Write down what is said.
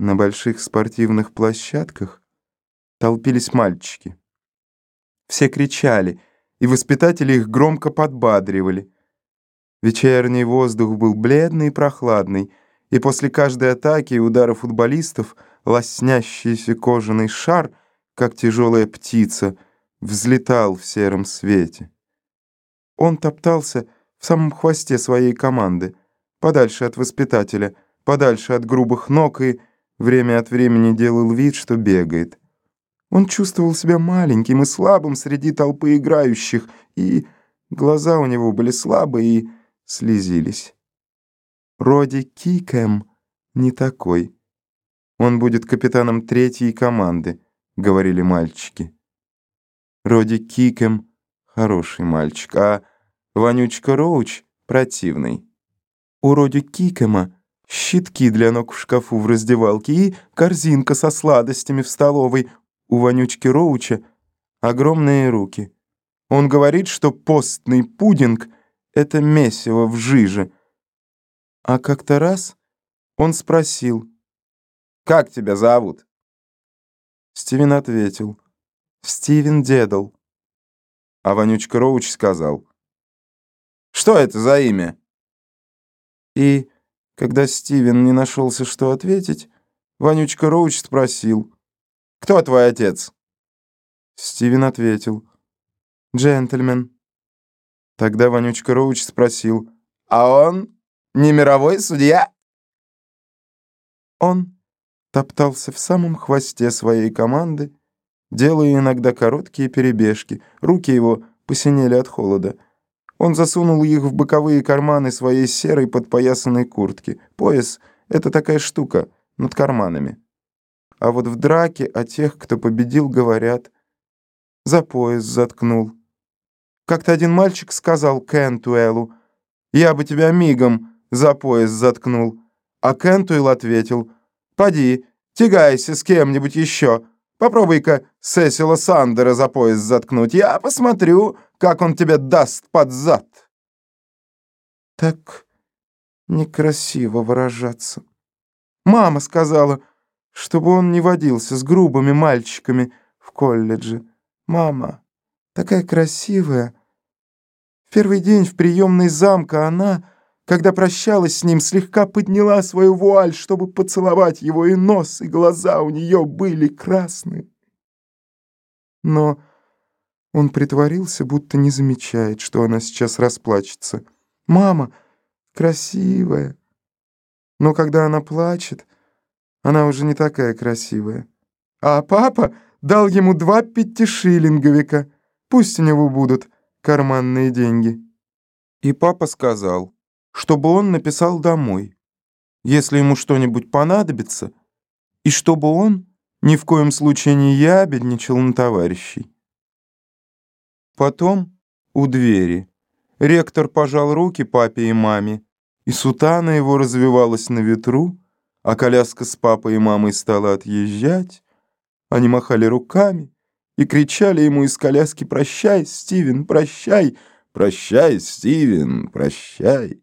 На больших спортивных площадках толпились мальчики. Все кричали, и воспитатели их громко подбадривали. Вечерний воздух был бледный и прохладный, и после каждой атаки и удара футболистов лоснящийся кожаный шар, как тяжелая птица, взлетал в сером свете. Он топтался в самом хвосте своей команды, подальше от воспитателя, подальше от грубых ног и время от времени делал вид, что бегает. Он чувствовал себя маленьким и слабым среди толпы играющих, и глаза у него были слабые и слезились. Роди Кикэм не такой. Он будет капитаном третьей команды, говорили мальчики. Роди Кикэм хороший мальчик, а Вонючка Роуч противный. У Роди Кикэма щитки для ног в шкафу в раздевалке и корзинка со сладостями в столовой, у вонючки Роуча огромные руки. Он говорит, что постный пудинг — это месиво в жиже. А как-то раз он спросил, «Как тебя зовут?» Стивен ответил, «Стивен Дедл». А вонючка Роуч сказал, «Что это за имя?» И, когда Стивен не нашелся, что ответить, вонючка Роуч спросил, кто твой отец?» Стивен ответил. «Джентльмен». Тогда Вонючка Роуч спросил. «А он не мировой судья?» Он топтался в самом хвосте своей команды, делая иногда короткие перебежки. Руки его посинели от холода. Он засунул их в боковые карманы своей серой подпоясанной куртки. Пояс — это такая штука над карманами. А вот в драке о тех, кто победил, говорят. За пояс заткнул. Как-то один мальчик сказал Кентуэлу, «Я бы тебя мигом за пояс заткнул». А Кентуэлл ответил, «Поди, тягайся с кем-нибудь еще. Попробуй-ка Сесила Сандера за пояс заткнуть. Я посмотрю, как он тебе даст под зад». Так некрасиво выражаться. Мама сказала, чтобы он не водился с грубыми мальчиками в колледже. Мама, такая красивая. В первый день в приемной замка она, когда прощалась с ним, слегка подняла свою вуаль, чтобы поцеловать его, и нос, и глаза у нее были красные. Но он притворился, будто не замечает, что она сейчас расплачется. «Мама красивая». Но когда она плачет, она уже не такая красивая. А папа дал ему два пятишиллинговика. Пусть у него будут карманные деньги. И папа сказал, чтобы он написал домой, если ему что-нибудь понадобится, и чтобы он ни в коем случае не ябедничал на товарищей. Потом у двери ректор пожал руки папе и маме, и сутана его развивалась на ветру, а коляска с папой и мамой стала отъезжать. Они махали руками и кричали ему из коляски «Прощай, Стивен, прощай! Прощай, Стивен, прощай!»